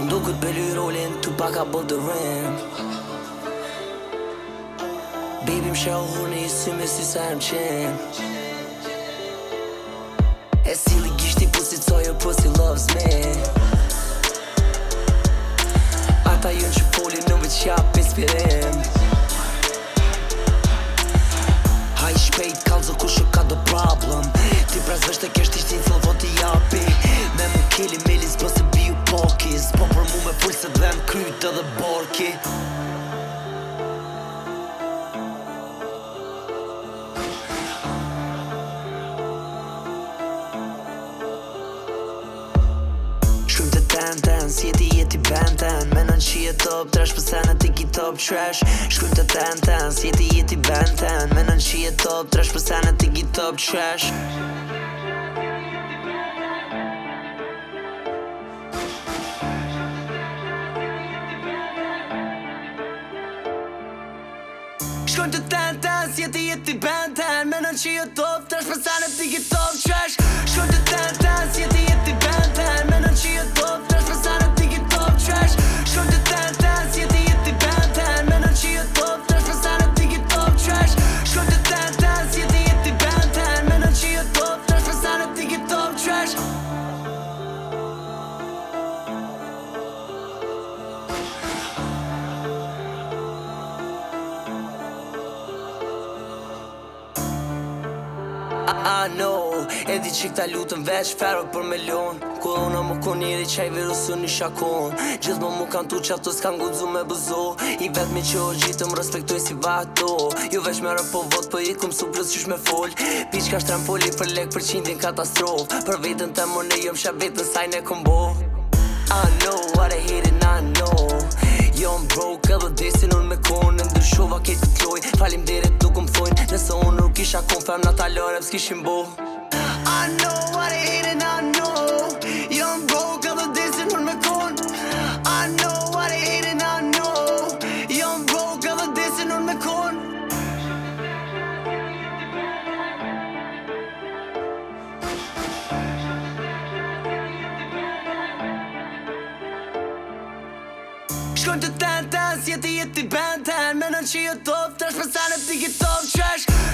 Unë do këtë bëllu i rollin, të pak a bëllë dë Baby më shë ahurë në i së si sa e më qenë E si li gjishti pusi të sojë, pusi loves me Ata jënë që poli në vëtë qapë e Haj shpejt kalë zë kushë ka do problem Ti prazvështë e kështë ishtin të lëvot i api Me më kili me lisë bësë biz Po për mu me full se dhem kryt edhe borki top trash po sana ti ki top trash të tan si ti jeti ben tan menon shi top trash po sana ti ki top trash shkruaj të tan tan si ti jeti ben tan që shi top trash po sana ti ki top trash të Shkojnë të ten ten, si jeti jeti ben ten Menon që jo top, të është për sanë e pikit top Shkojnë të ten ten, si jeti jeti ben ten I know edhi qik ta lutën veç ferë për milion Kullo në më ku njëri qaj virusu një shakon Gjithë më më kanë tu që aftës kanë gudzu me bëzo I vetë mi që o gjithë më respektoj si vato Jo veç me rëpë po vot për po i kumë su plus qysh me fol Pish ka shtrem poli për lek për qindin katastrof Për vetën të më në jëmë shë vetën e në kombo I know what I hate it I know Jo më broke edhe desin unë me konë Ndryshova ketë të tloj Falim dirit kisha kon fem në talore pës kishim bo I know what it is and I know Young bro got on my I know what it is and I know Young bro edhe disin dancing on my con të ten ten, si jeti jeti ben ten Menon që jo top, trash për sanë top të që trash